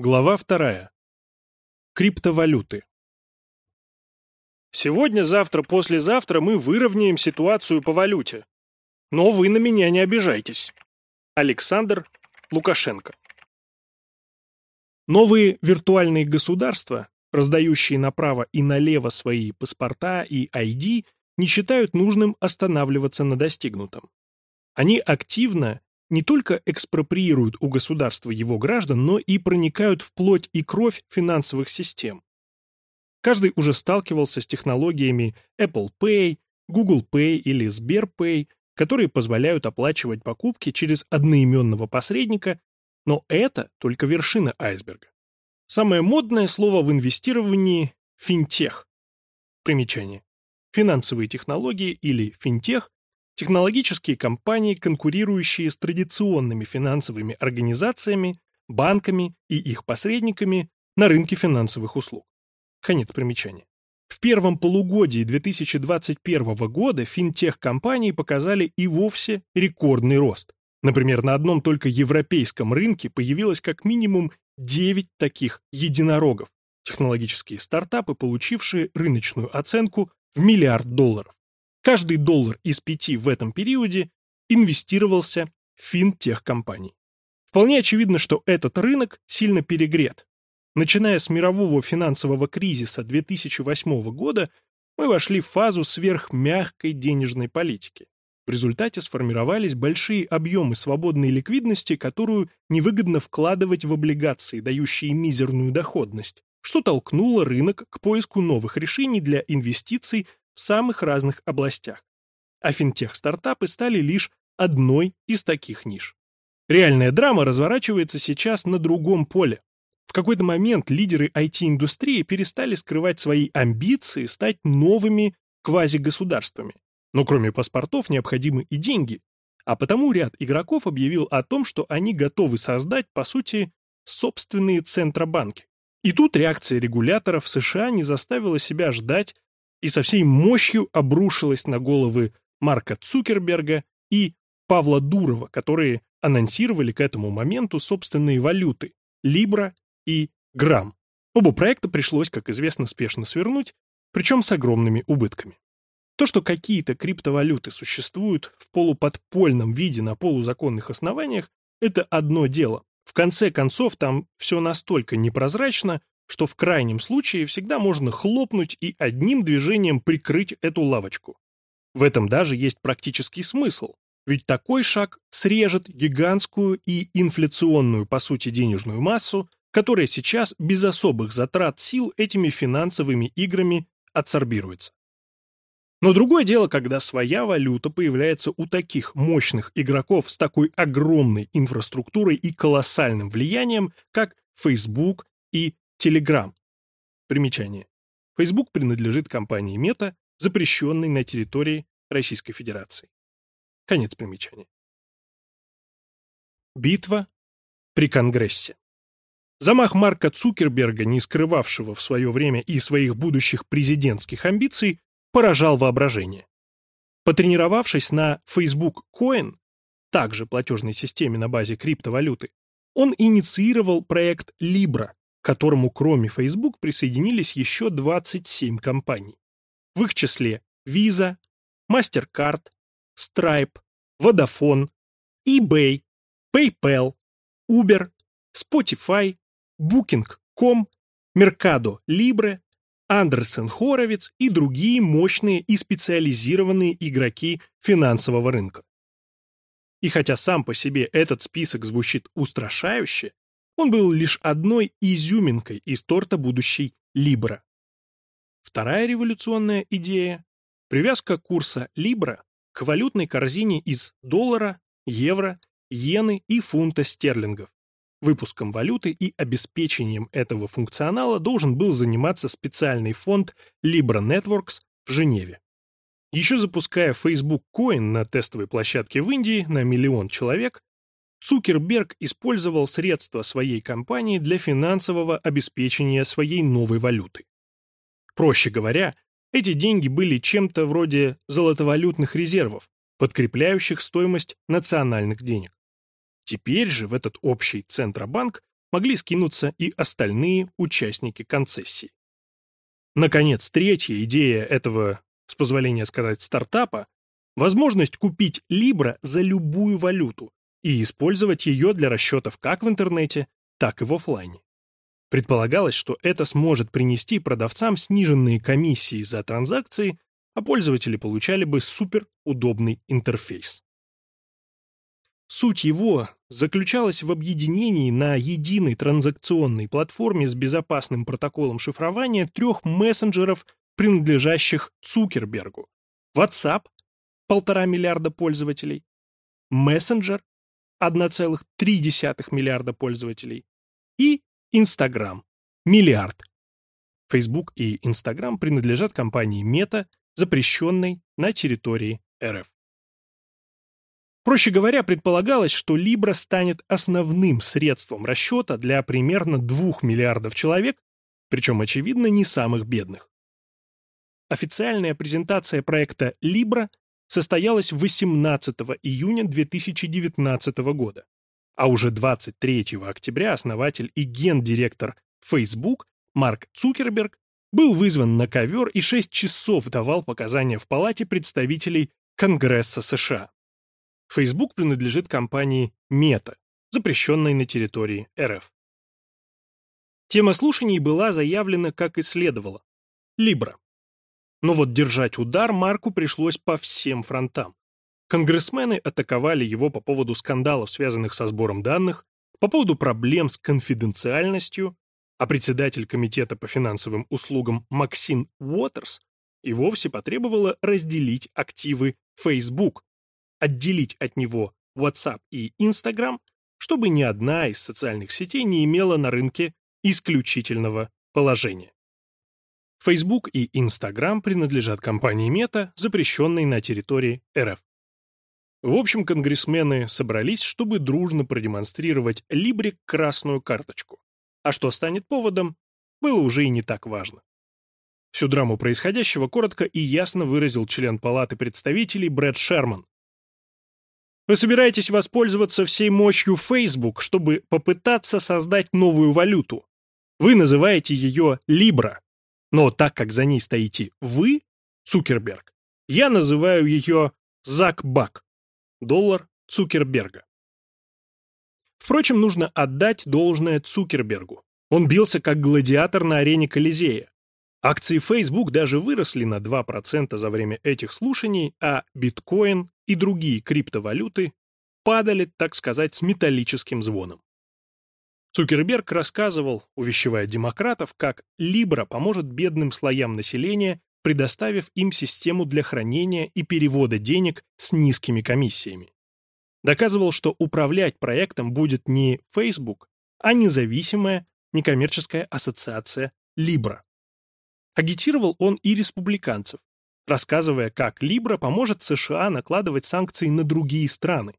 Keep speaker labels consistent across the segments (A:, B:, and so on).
A: Глава вторая. Криптовалюты. Сегодня, завтра, послезавтра мы выровняем ситуацию по валюте. Но вы на меня не обижайтесь. Александр Лукашенко. Новые виртуальные государства, раздающие направо и налево свои паспорта и ID, не считают нужным останавливаться на достигнутом. Они активно не только экспроприируют у государства его граждан, но и проникают в плоть и кровь финансовых систем. Каждый уже сталкивался с технологиями Apple Pay, Google Pay или Сберпay, которые позволяют оплачивать покупки через одноименного посредника, но это только вершина айсберга. Самое модное слово в инвестировании – финтех. Примечание. Финансовые технологии или финтех Технологические компании, конкурирующие с традиционными финансовыми организациями, банками и их посредниками на рынке финансовых услуг. Конец примечания. В первом полугодии 2021 года финтех-компании показали и вовсе рекордный рост. Например, на одном только европейском рынке появилось как минимум 9 таких единорогов, технологические стартапы, получившие рыночную оценку в миллиард долларов. Каждый доллар из пяти в этом периоде инвестировался в финтех-компаний. Вполне очевидно, что этот рынок сильно перегрет. Начиная с мирового финансового кризиса 2008 года, мы вошли в фазу сверхмягкой денежной политики. В результате сформировались большие объемы свободной ликвидности, которую невыгодно вкладывать в облигации, дающие мизерную доходность, что толкнуло рынок к поиску новых решений для инвестиций в самых разных областях. А финтех-стартапы стали лишь одной из таких ниш. Реальная драма разворачивается сейчас на другом поле. В какой-то момент лидеры IT-индустрии перестали скрывать свои амбиции стать новыми квазигосударствами. Но кроме паспортов необходимы и деньги, а потому ряд игроков объявил о том, что они готовы создать, по сути, собственные центробанки. И тут реакция регуляторов США не заставила себя ждать и со всей мощью обрушилась на головы Марка Цукерберга и Павла Дурова, которые анонсировали к этому моменту собственные валюты – Libra и Грамм. Оба проекта пришлось, как известно, спешно свернуть, причем с огромными убытками. То, что какие-то криптовалюты существуют в полуподпольном виде на полузаконных основаниях, это одно дело. В конце концов, там все настолько непрозрачно, что в крайнем случае всегда можно хлопнуть и одним движением прикрыть эту лавочку. В этом даже есть практический смысл, ведь такой шаг срежет гигантскую и инфляционную, по сути, денежную массу, которая сейчас без особых затрат сил этими финансовыми играми адсорбируется. Но другое дело, когда своя валюта появляется у таких мощных игроков с такой огромной инфраструктурой и колоссальным влиянием, как Facebook и Telegram. Примечание. Facebook принадлежит компании Meta, запрещенной на территории Российской Федерации. Конец примечания. Битва при Конгрессе. Замах Марка Цукерберга, не скрывавшего в свое время и своих будущих президентских амбиций, поражал воображение. Потренировавшись на Facebook Coin, также платежной системе на базе криптовалюты, он инициировал проект Libra, к которому кроме Facebook присоединились еще 27 компаний. В их числе Visa, MasterCard, Stripe, Vodafone, eBay, PayPal, Uber, Spotify, Booking.com, Mercado Libre, Андерсен Хоровиц и другие мощные и специализированные игроки финансового рынка. И хотя сам по себе этот список звучит устрашающе, он был лишь одной изюминкой из торта будущей Либра. Вторая революционная идея – привязка курса Либра к валютной корзине из доллара, евро, иены и фунта стерлингов. Выпуском валюты и обеспечением этого функционала должен был заниматься специальный фонд Libra Networks в Женеве. Еще запуская Facebook Coin на тестовой площадке в Индии на миллион человек, Цукерберг использовал средства своей компании для финансового обеспечения своей новой валюты. Проще говоря, эти деньги были чем-то вроде золотовалютных резервов, подкрепляющих стоимость национальных денег. Теперь же в этот общий Центробанк могли скинуться и остальные участники концессии. Наконец, третья идея этого, с позволения сказать, стартапа – возможность купить Libra за любую валюту и использовать ее для расчетов как в интернете, так и в офлайне. Предполагалось, что это сможет принести продавцам сниженные комиссии за транзакции, а пользователи получали бы суперудобный интерфейс. Суть его заключалась в объединении на единой транзакционной платформе с безопасным протоколом шифрования трех мессенджеров, принадлежащих Цукербергу. WhatsApp – полтора миллиарда пользователей, Messenger – 1,3 миллиарда пользователей и Instagram – миллиард. Facebook и Instagram принадлежат компании Meta, запрещенной на территории РФ. Проще говоря, предполагалось, что Libra станет основным средством расчета для примерно 2 миллиардов человек, причем, очевидно, не самых бедных. Официальная презентация проекта Libra состоялась 18 июня 2019 года, а уже 23 октября основатель и гендиректор Facebook Марк Цукерберг был вызван на ковер и 6 часов давал показания в Палате представителей Конгресса США. Facebook принадлежит компании Meta, запрещенной на территории РФ. Тема слушаний была заявлена, как и следовало. Libra. Но вот держать удар Марку пришлось по всем фронтам. Конгрессмены атаковали его по поводу скандалов, связанных со сбором данных, по поводу проблем с конфиденциальностью, а председатель Комитета по финансовым услугам Максин Уотерс и вовсе потребовала разделить активы Facebook, отделить от него WhatsApp и Instagram, чтобы ни одна из социальных сетей не имела на рынке исключительного положения. Facebook и Instagram принадлежат компании Meta, запрещенной на территории РФ. В общем, конгрессмены собрались, чтобы дружно продемонстрировать Либре красную карточку. А что станет поводом, было уже и не так важно. Всю драму происходящего коротко и ясно выразил член Палаты представителей Брэд Шерман, вы собираетесь воспользоваться всей мощью Facebook, чтобы попытаться создать новую валюту. Вы называете ее Libra. Но так как за ней стоите вы, Цукерберг, я называю ее Закбак, доллар Цукерберга. Впрочем, нужно отдать должное Цукербергу. Он бился как гладиатор на арене Колизея. Акции Facebook даже выросли на 2% за время этих слушаний, а биткоин и другие криптовалюты падали, так сказать, с металлическим звоном. Цукерберг рассказывал, увещевая демократов, как Libra поможет бедным слоям населения, предоставив им систему для хранения и перевода денег с низкими комиссиями. Доказывал, что управлять проектом будет не Facebook, а независимая некоммерческая ассоциация Libra. Агитировал он и республиканцев, рассказывая, как Либра поможет США накладывать санкции на другие страны.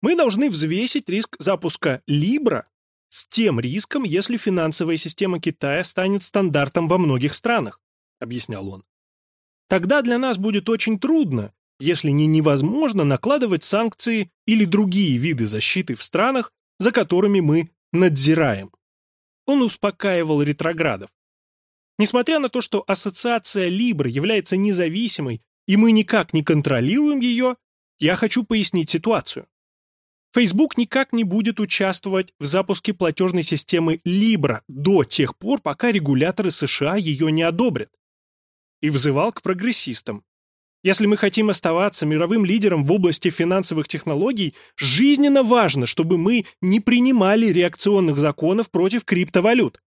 A: Мы должны взвесить риск запуска Либра с тем риском, если финансовая система Китая станет стандартом во многих странах, объяснял он. Тогда для нас будет очень трудно, если не невозможно накладывать санкции или другие виды защиты в странах, за которыми мы надзираем. Он успокаивал ретроградов. Несмотря на то, что ассоциация Libra является независимой, и мы никак не контролируем ее, я хочу пояснить ситуацию. Facebook никак не будет участвовать в запуске платежной системы Libra до тех пор, пока регуляторы США ее не одобрят. И взывал к прогрессистам. Если мы хотим оставаться мировым лидером в области финансовых технологий, жизненно важно, чтобы мы не принимали реакционных законов против криптовалют.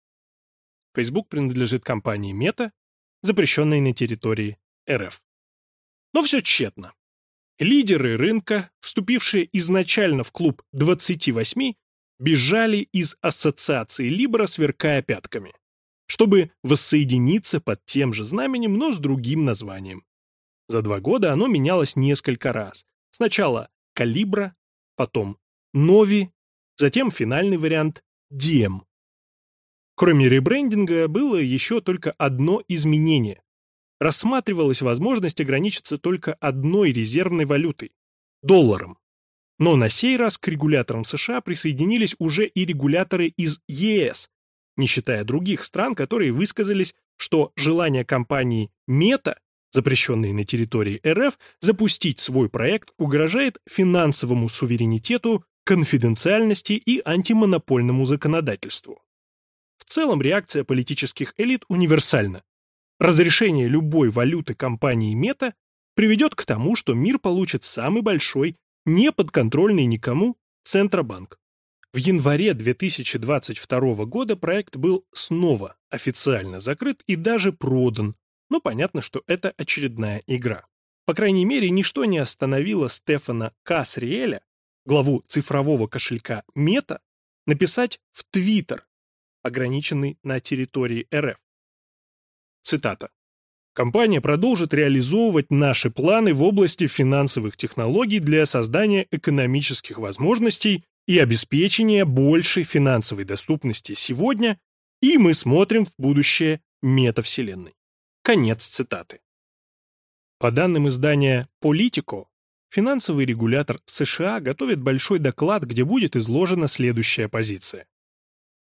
A: Facebook принадлежит компании Meta, запрещенной на территории РФ. Но все тщетно. Лидеры рынка, вступившие изначально в клуб 28, бежали из ассоциации Libra, сверкая пятками, чтобы воссоединиться под тем же знаменем, но с другим названием. За два года оно менялось несколько раз. Сначала Калибра, потом Нови, затем финальный вариант Дием. Кроме ребрендинга было еще только одно изменение. Рассматривалась возможность ограничиться только одной резервной валютой – долларом. Но на сей раз к регуляторам США присоединились уже и регуляторы из ЕС, не считая других стран, которые высказались, что желание компании Мета, запрещенной на территории РФ, запустить свой проект угрожает финансовому суверенитету, конфиденциальности и антимонопольному законодательству. В целом реакция политических элит универсальна. Разрешение любой валюты компании Мета приведет к тому, что мир получит самый большой, неподконтрольный никому, Центробанк. В январе 2022 года проект был снова официально закрыт и даже продан, но понятно, что это очередная игра. По крайней мере, ничто не остановило Стефана Касриэля, главу цифрового кошелька Мета, написать в Твиттер, ограниченный на территории РФ. Цитата. Компания продолжит реализовывать наши планы в области финансовых технологий для создания экономических возможностей и обеспечения большей финансовой доступности сегодня, и мы смотрим в будущее метавселенной. Конец цитаты. По данным издания Politico, финансовый регулятор США готовит большой доклад, где будет изложена следующая позиция.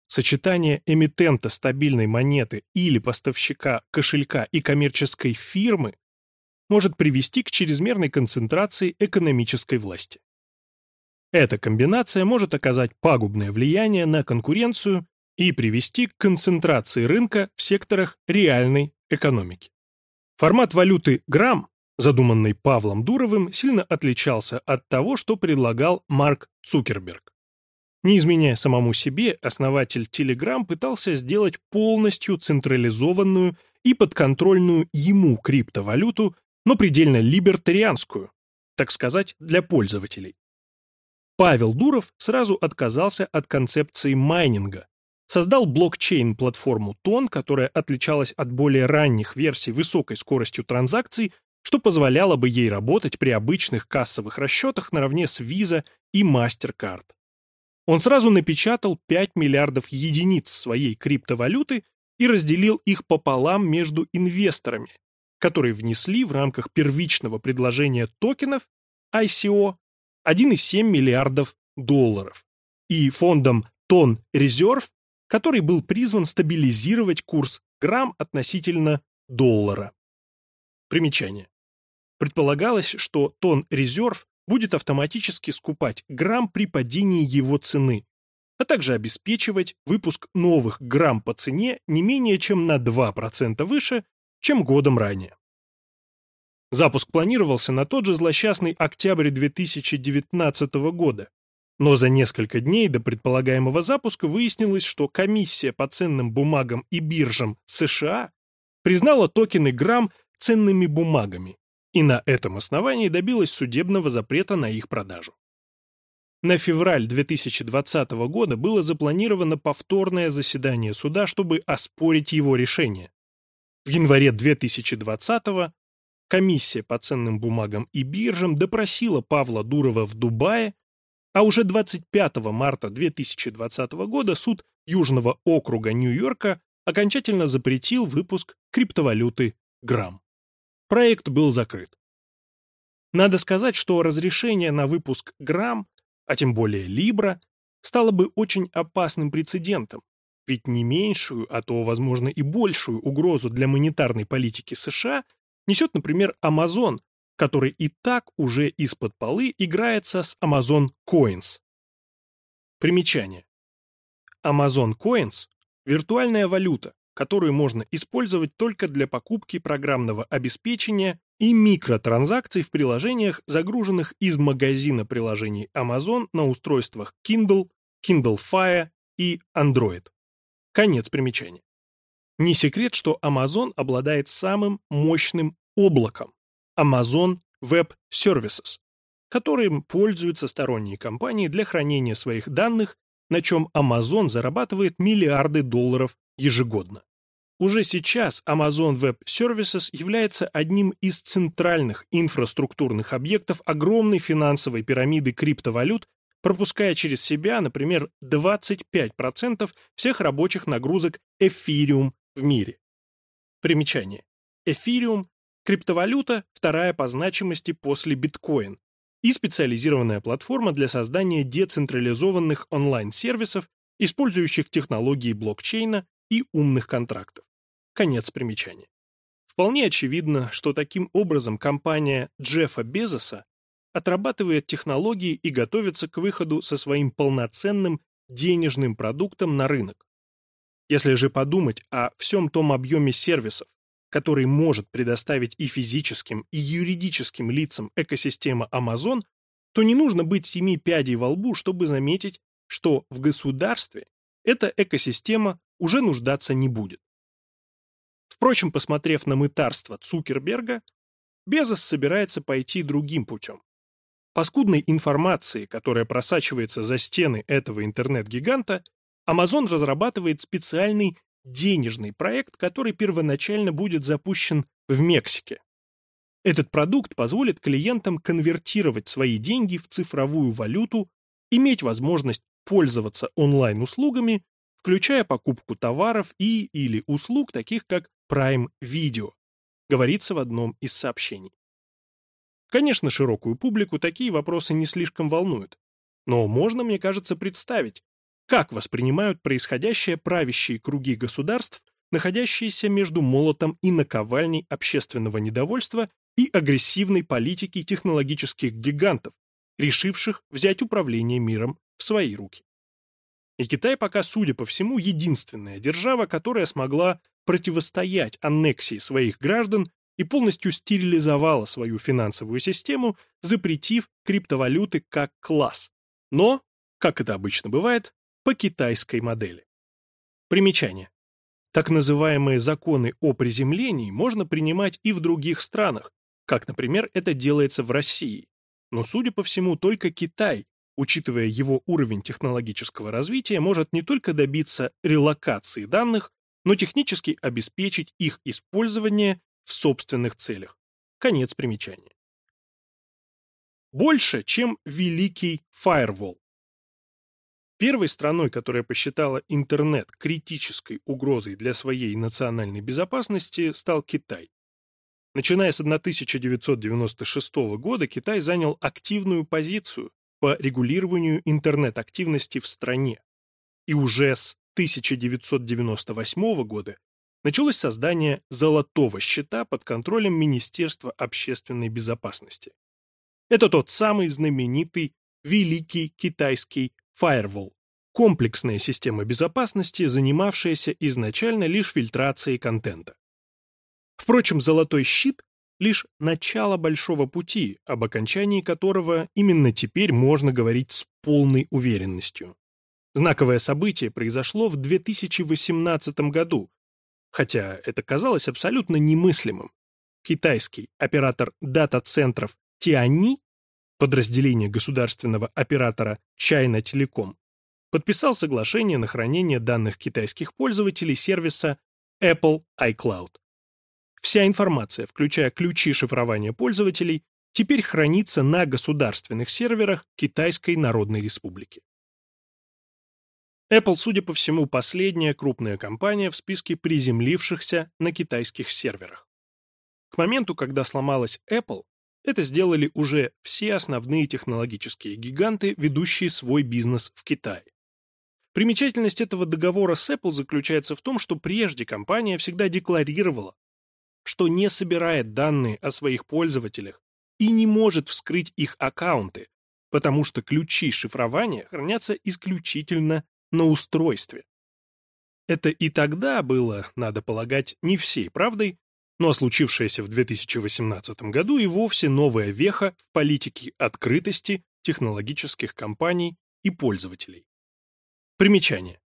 A: Сочетание эмитента стабильной монеты или поставщика кошелька и коммерческой фирмы может привести к чрезмерной концентрации экономической власти. Эта комбинация может оказать пагубное влияние на конкуренцию и привести к концентрации рынка в секторах реальной экономики. Формат валюты грамм, задуманный Павлом Дуровым, сильно отличался от того, что предлагал Марк Цукерберг. Не изменяя самому себе, основатель Telegram пытался сделать полностью централизованную и подконтрольную ему криптовалюту, но предельно либертарианскую, так сказать, для пользователей. Павел Дуров сразу отказался от концепции майнинга, создал блокчейн-платформу Тон, которая отличалась от более ранних версий высокой скоростью транзакций, что позволяло бы ей работать при обычных кассовых расчетах наравне с Visa и MasterCard. Он сразу напечатал 5 миллиардов единиц своей криптовалюты и разделил их пополам между инвесторами, которые внесли в рамках первичного предложения токенов ICO 1,7 миллиардов долларов и фондом Тон Резерв, который был призван стабилизировать курс грамм относительно доллара. Примечание. Предполагалось, что Тон Резерв будет автоматически скупать грамм при падении его цены, а также обеспечивать выпуск новых грамм по цене не менее чем на 2% выше, чем годом ранее. Запуск планировался на тот же злосчастный октябрь 2019 года, но за несколько дней до предполагаемого запуска выяснилось, что комиссия по ценным бумагам и биржам США признала токены грамм ценными бумагами и на этом основании добилась судебного запрета на их продажу. На февраль 2020 года было запланировано повторное заседание суда, чтобы оспорить его решение. В январе 2020 комиссия по ценным бумагам и биржам допросила Павла Дурова в Дубае, а уже 25 марта 2020 года суд Южного округа Нью-Йорка окончательно запретил выпуск криптовалюты Грамм проект был закрыт. Надо сказать, что разрешение на выпуск грамм, а тем более Libra, стало бы очень опасным прецедентом, ведь не меньшую, а то, возможно, и большую угрозу для монетарной политики США несет, например, Amazon, который и так уже из-под полы играется с Amazon Coins. Примечание. Amazon Coins – виртуальная валюта, которую можно использовать только для покупки программного обеспечения и микротранзакций в приложениях, загруженных из магазина приложений Amazon на устройствах Kindle, Kindle Fire и Android. Конец примечания. Не секрет, что Amazon обладает самым мощным облаком Amazon Web Services, которым пользуются сторонние компании для хранения своих данных, на чем Amazon зарабатывает миллиарды долларов ежегодно. Уже сейчас Amazon Web Services является одним из центральных инфраструктурных объектов огромной финансовой пирамиды криптовалют, пропуская через себя, например, 25% всех рабочих нагрузок Ethereum в мире. Примечание. Ethereum – криптовалюта, вторая по значимости после биткоин, и специализированная платформа для создания децентрализованных онлайн-сервисов, использующих технологии блокчейна и умных контрактов. Конец примечания. Вполне очевидно, что таким образом компания Джеффа Безоса отрабатывает технологии и готовится к выходу со своим полноценным денежным продуктом на рынок. Если же подумать о всем том объеме сервисов, который может предоставить и физическим, и юридическим лицам экосистема Amazon, то не нужно быть семи пядей во лбу, чтобы заметить, что в государстве эта экосистема уже нуждаться не будет. Впрочем, посмотрев на мытарство Цукерберга, Безос собирается пойти другим путем. По скудной информации, которая просачивается за стены этого интернет-гиганта, Amazon разрабатывает специальный денежный проект, который первоначально будет запущен в Мексике. Этот продукт позволит клиентам конвертировать свои деньги в цифровую валюту, иметь возможность пользоваться онлайн-услугами, включая покупку товаров и или услуг, таких как Prime Video, говорится в одном из сообщений. Конечно, широкую публику такие вопросы не слишком волнуют, но можно, мне кажется, представить, как воспринимают происходящее правящие круги государств, находящиеся между молотом и наковальней общественного недовольства и агрессивной политики технологических гигантов, решивших взять управление миром в свои руки. И Китай пока, судя по всему, единственная держава, которая смогла противостоять аннексии своих граждан и полностью стерилизовала свою финансовую систему, запретив криптовалюты как класс. Но, как это обычно бывает, по китайской модели. Примечание. Так называемые законы о приземлении можно принимать и в других странах, как, например, это делается в России. Но, судя по всему, только Китай, учитывая его уровень технологического развития, может не только добиться релокации данных, но технически обеспечить их использование в собственных целях. Конец примечания. Больше, чем великий фаервол. Первой страной, которая посчитала интернет критической угрозой для своей национальной безопасности, стал Китай. Начиная с 1996 года Китай занял активную позицию по регулированию интернет-активности в стране. И уже с 1998 года началось создание «золотого счета» под контролем Министерства общественной безопасности. Это тот самый знаменитый Великий Китайский Firewall – комплексная система безопасности, занимавшаяся изначально лишь фильтрацией контента. Впрочем, «Золотой щит» — лишь начало большого пути, об окончании которого именно теперь можно говорить с полной уверенностью. Знаковое событие произошло в 2018 году, хотя это казалось абсолютно немыслимым. Китайский оператор дата-центров Тиани, подразделение государственного оператора China Telecom, подписал соглашение на хранение данных китайских пользователей сервиса Apple iCloud. Вся информация, включая ключи шифрования пользователей, теперь хранится на государственных серверах Китайской Народной Республики. Apple, судя по всему, последняя крупная компания в списке приземлившихся на китайских серверах. К моменту, когда сломалась Apple, это сделали уже все основные технологические гиганты, ведущие свой бизнес в Китае. Примечательность этого договора с Apple заключается в том, что прежде компания всегда декларировала, что не собирает данные о своих пользователях и не может вскрыть их аккаунты, потому что ключи шифрования хранятся исключительно на устройстве. Это и тогда было, надо полагать, не всей правдой, но случившееся в 2018 году и вовсе новая веха в политике открытости технологических компаний и пользователей. Примечание.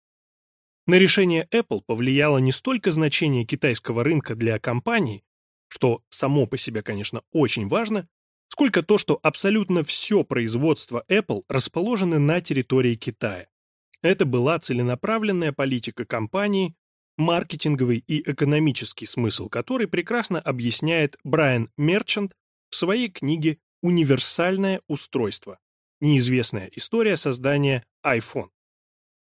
A: На решение Apple повлияло не столько значение китайского рынка для компаний, что само по себе, конечно, очень важно, сколько то, что абсолютно все производство Apple расположено на территории Китая. Это была целенаправленная политика компании, маркетинговый и экономический смысл которой прекрасно объясняет Брайан Мерчант в своей книге «Универсальное устройство. Неизвестная история создания iPhone».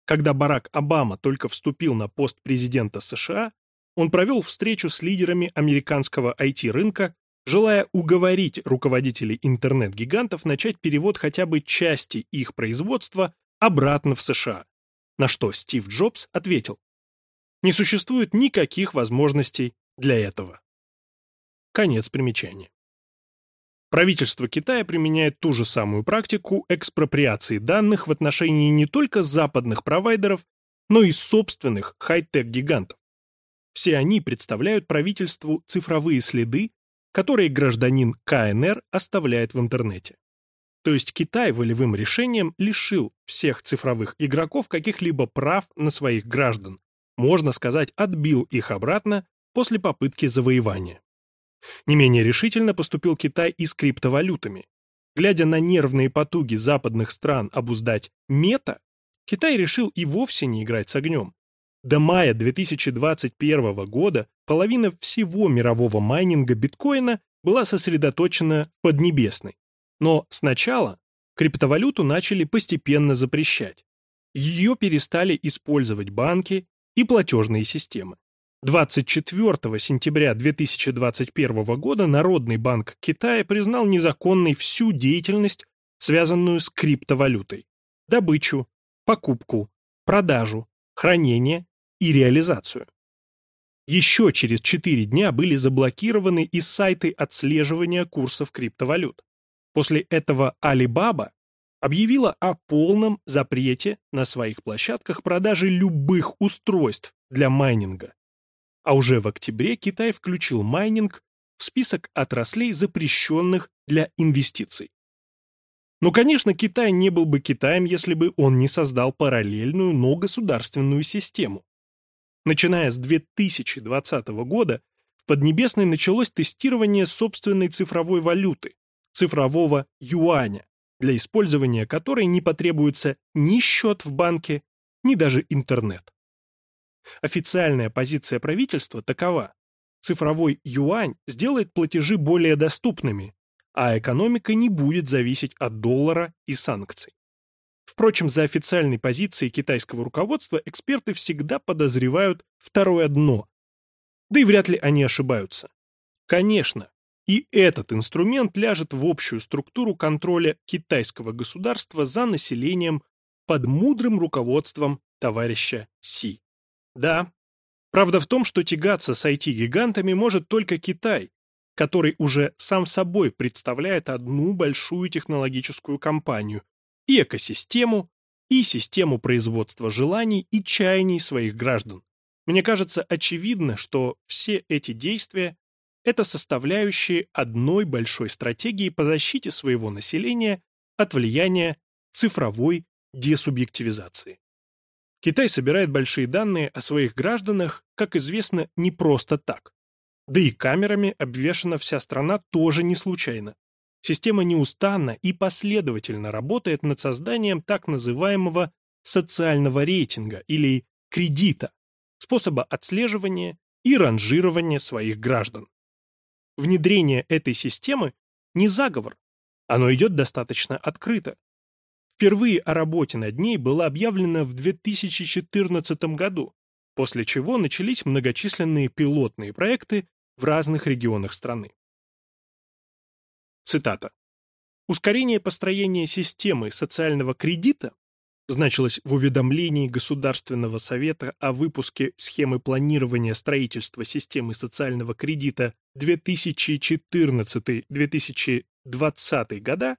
A: Когда Барак Обама только вступил на пост президента США, он провел встречу с лидерами американского IT-рынка, желая уговорить руководителей интернет-гигантов начать перевод хотя бы части их производства обратно в США, на что Стив Джобс ответил, не существует никаких возможностей для этого. Конец примечания. Правительство Китая применяет ту же самую практику экспроприации данных в отношении не только западных провайдеров, но и собственных хай-тек-гигантов. Все они представляют правительству цифровые следы, которые гражданин КНР оставляет в интернете. То есть Китай волевым решением лишил всех цифровых игроков каких-либо прав на своих граждан, можно сказать, отбил их обратно после попытки завоевания. Не менее решительно поступил Китай и с криптовалютами. Глядя на нервные потуги западных стран обуздать мета, Китай решил и вовсе не играть с огнем. До мая 2021 года половина всего мирового майнинга биткоина была сосредоточена в Поднебесной. Но сначала криптовалюту начали постепенно запрещать. Ее перестали использовать банки и платежные системы. 24 сентября 2021 года Народный банк Китая признал незаконной всю деятельность, связанную с криптовалютой. Добычу, покупку, продажу, хранение и реализацию. Еще через 4 дня были заблокированы и сайты отслеживания курсов криптовалют. После этого Alibaba объявила о полном запрете на своих площадках продажи любых устройств для майнинга. А уже в октябре Китай включил майнинг в список отраслей, запрещенных для инвестиций. Но, конечно, Китай не был бы Китаем, если бы он не создал параллельную, но государственную систему. Начиная с 2020 года в Поднебесной началось тестирование собственной цифровой валюты, цифрового юаня, для использования которой не потребуется ни счет в банке, ни даже интернет. Официальная позиция правительства такова. Цифровой юань сделает платежи более доступными, а экономика не будет зависеть от доллара и санкций. Впрочем, за официальной позицией китайского руководства эксперты всегда подозревают второе дно. Да и вряд ли они ошибаются. Конечно, и этот инструмент ляжет в общую структуру контроля китайского государства за населением под мудрым руководством товарища Си. Да, правда в том, что тягаться с IT-гигантами может только Китай, который уже сам собой представляет одну большую технологическую компанию и экосистему, и систему производства желаний и чаяний своих граждан. Мне кажется очевидно, что все эти действия – это составляющие одной большой стратегии по защите своего населения от влияния цифровой десубъективизации. Китай собирает большие данные о своих гражданах, как известно, не просто так. Да и камерами обвешана вся страна тоже не случайно. Система неустанно и последовательно работает над созданием так называемого социального рейтинга или кредита, способа отслеживания и ранжирования своих граждан. Внедрение этой системы не заговор, оно идет достаточно открыто. Впервые о работе над ней было объявлено в 2014 году, после чего начались многочисленные пилотные проекты в разных регионах страны. Цитата. «Ускорение построения системы социального кредита значилось в уведомлении Государственного совета о выпуске схемы планирования строительства системы социального кредита 2014-2020 года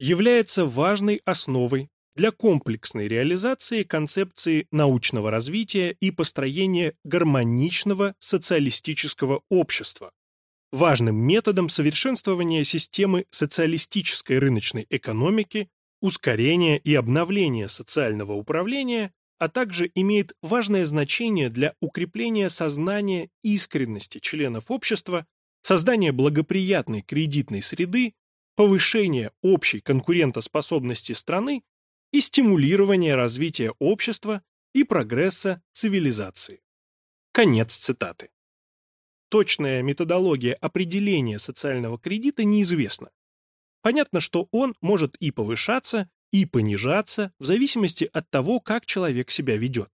A: является важной основой для комплексной реализации концепции научного развития и построения гармоничного социалистического общества, важным методом совершенствования системы социалистической рыночной экономики, ускорения и обновления социального управления, а также имеет важное значение для укрепления сознания искренности членов общества, создания благоприятной кредитной среды повышение общей конкурентоспособности страны и стимулирование развития общества и прогресса цивилизации. Конец цитаты. Точная методология определения социального кредита неизвестна. Понятно, что он может и повышаться, и понижаться в зависимости от того, как человек себя ведет.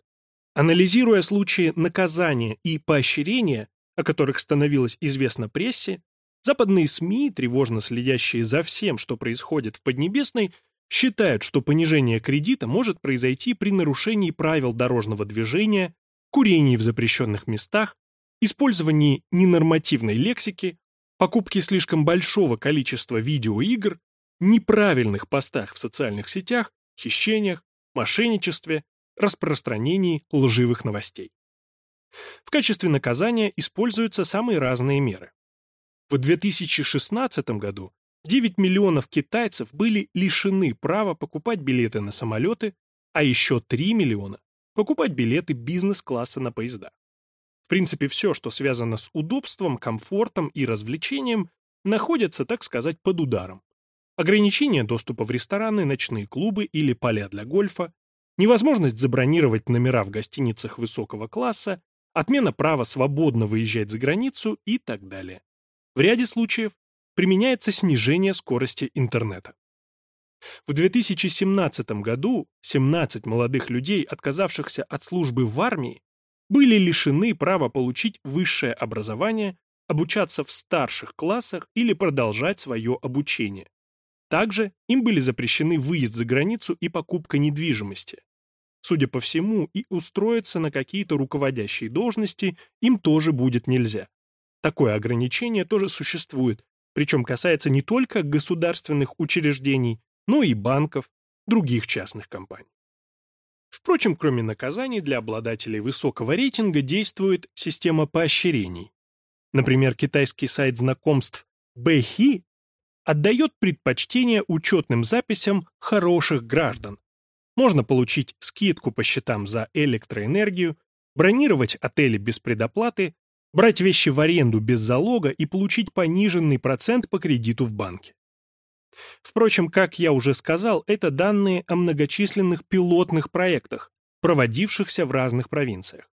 A: Анализируя случаи наказания и поощрения, о которых становилось известно прессе, Западные СМИ, тревожно следящие за всем, что происходит в Поднебесной, считают, что понижение кредита может произойти при нарушении правил дорожного движения, курении в запрещенных местах, использовании ненормативной лексики, покупке слишком большого количества видеоигр, неправильных постах в социальных сетях, хищениях, мошенничестве, распространении лживых новостей. В качестве наказания используются самые разные меры. В 2016 году 9 миллионов китайцев были лишены права покупать билеты на самолеты, а еще 3 миллиона покупать билеты бизнес-класса на поезда. В принципе, все, что связано с удобством, комфортом и развлечением, находится, так сказать, под ударом. Ограничение доступа в рестораны, ночные клубы или поля для гольфа, невозможность забронировать номера в гостиницах высокого класса, отмена права свободно выезжать за границу и так далее. В ряде случаев применяется снижение скорости интернета. В 2017 году 17 молодых людей, отказавшихся от службы в армии, были лишены права получить высшее образование, обучаться в старших классах или продолжать свое обучение. Также им были запрещены выезд за границу и покупка недвижимости. Судя по всему, и устроиться на какие-то руководящие должности им тоже будет нельзя. Такое ограничение тоже существует, причем касается не только государственных учреждений, но и банков, других частных компаний. Впрочем, кроме наказаний, для обладателей высокого рейтинга действует система поощрений. Например, китайский сайт знакомств Бэхи отдает предпочтение учетным записям хороших граждан. Можно получить скидку по счетам за электроэнергию, бронировать отели без предоплаты, брать вещи в аренду без залога и получить пониженный процент по кредиту в банке. Впрочем, как я уже сказал, это данные о многочисленных пилотных проектах, проводившихся в разных провинциях.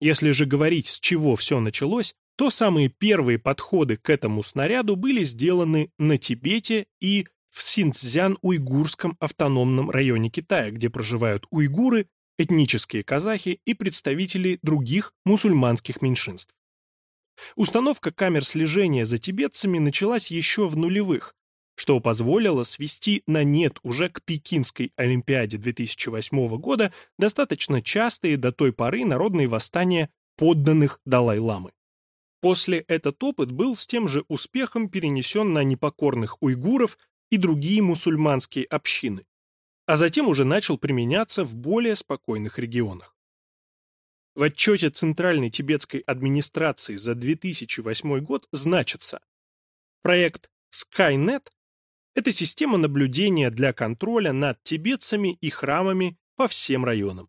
A: Если же говорить, с чего все началось, то самые первые подходы к этому снаряду были сделаны на Тибете и в Синьцзян-Уйгурском автономном районе Китая, где проживают уйгуры, этнические казахи и представители других мусульманских меньшинств. Установка камер слежения за тибетцами началась еще в нулевых, что позволило свести на нет уже к Пекинской Олимпиаде 2008 года достаточно частые до той поры народные восстания подданных Далай-ламы. После этот опыт был с тем же успехом перенесен на непокорных уйгуров и другие мусульманские общины, а затем уже начал применяться в более спокойных регионах. В отчете Центральной тибетской администрации за 2008 год значится Проект Skynet – это система наблюдения для контроля над тибетцами и храмами по всем районам.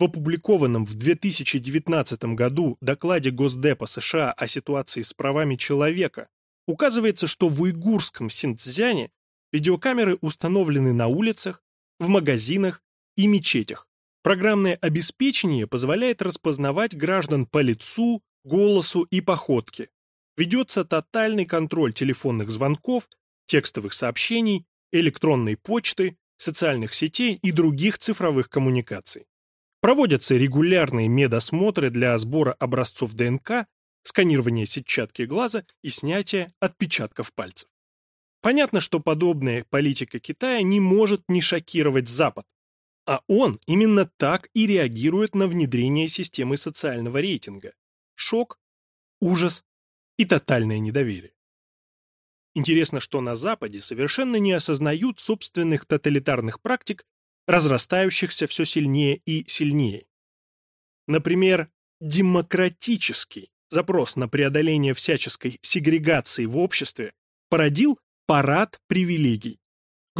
A: В опубликованном в 2019 году докладе Госдепа США о ситуации с правами человека указывается, что в уйгурском Синьцзяне видеокамеры установлены на улицах, в магазинах и мечетях. Программное обеспечение позволяет распознавать граждан по лицу, голосу и походке. Ведется тотальный контроль телефонных звонков, текстовых сообщений, электронной почты, социальных сетей и других цифровых коммуникаций. Проводятся регулярные медосмотры для сбора образцов ДНК, сканирования сетчатки глаза и снятия отпечатков пальцев. Понятно, что подобная политика Китая не может не шокировать Запад, а он именно так и реагирует на внедрение системы социального рейтинга. Шок, ужас и тотальное недоверие. Интересно, что на Западе совершенно не осознают собственных тоталитарных практик, разрастающихся все сильнее и сильнее. Например, демократический запрос на преодоление всяческой сегрегации в обществе породил парад привилегий,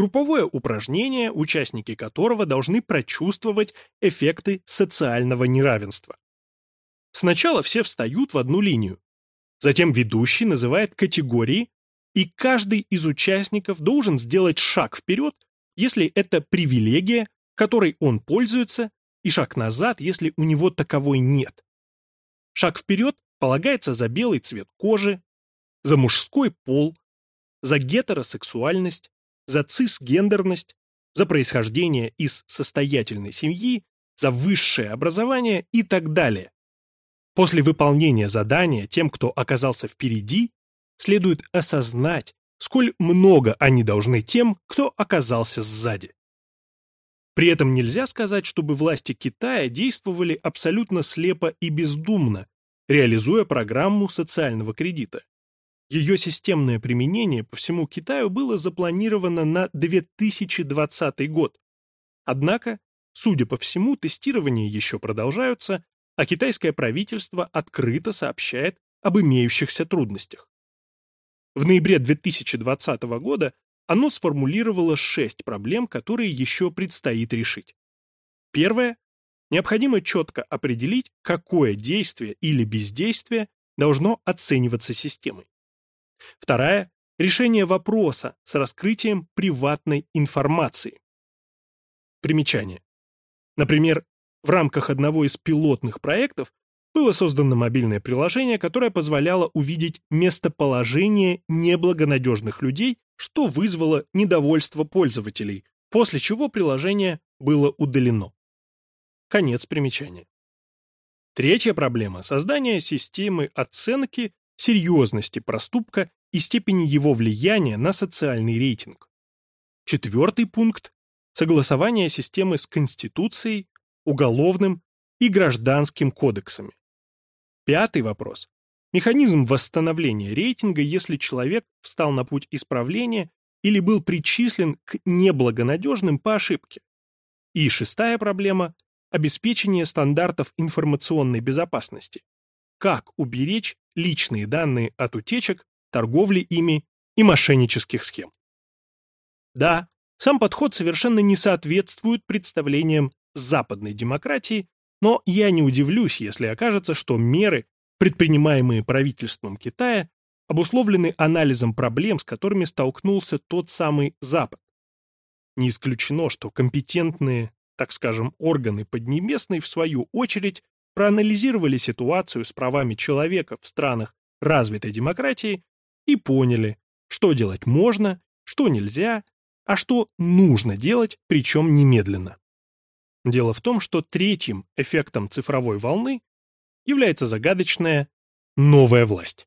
A: Групповое упражнение, участники которого должны прочувствовать эффекты социального неравенства. Сначала все встают в одну линию. Затем ведущий называет категории, и каждый из участников должен сделать шаг вперед, если это привилегия, которой он пользуется, и шаг назад, если у него таковой нет. Шаг вперед полагается за белый цвет кожи, за мужской пол, за гетеросексуальность, за цисгендерность, за происхождение из состоятельной семьи, за высшее образование и так далее. После выполнения задания тем, кто оказался впереди, следует осознать, сколь много они должны тем, кто оказался сзади. При этом нельзя сказать, чтобы власти Китая действовали абсолютно слепо и бездумно, реализуя программу социального кредита. Ее системное применение по всему Китаю было запланировано на 2020 год. Однако, судя по всему, тестирования еще продолжаются, а китайское правительство открыто сообщает об имеющихся трудностях. В ноябре 2020 года оно сформулировало шесть проблем, которые еще предстоит решить. Первое. Необходимо четко определить, какое действие или бездействие должно оцениваться системой. Вторая – решение вопроса с раскрытием приватной информации. Примечание. Например, в рамках одного из пилотных проектов было создано мобильное приложение, которое позволяло увидеть местоположение неблагонадежных людей что вызвало недовольство пользователей, после чего приложение было удалено. Конец примечания. Третья проблема – создание системы оценки серьезности проступка и степени его влияния на социальный рейтинг. Четвертый пункт – согласование системы с Конституцией, Уголовным и Гражданским кодексами. Пятый вопрос Механизм восстановления рейтинга, если человек встал на путь исправления или был причислен к неблагонадежным по ошибке. И шестая проблема – обеспечение стандартов информационной безопасности. Как уберечь личные данные от утечек, торговли ими и мошеннических схем. Да, сам подход совершенно не соответствует представлениям западной демократии, но я не удивлюсь, если окажется, что меры, предпринимаемые правительством Китая, обусловлены анализом проблем, с которыми столкнулся тот самый Запад. Не исключено, что компетентные, так скажем, органы Поднебесной, в свою очередь, проанализировали ситуацию с правами человека в странах развитой демократии и поняли, что делать можно, что нельзя, а что нужно делать, причем немедленно. Дело в том, что третьим эффектом цифровой волны является загадочная новая власть.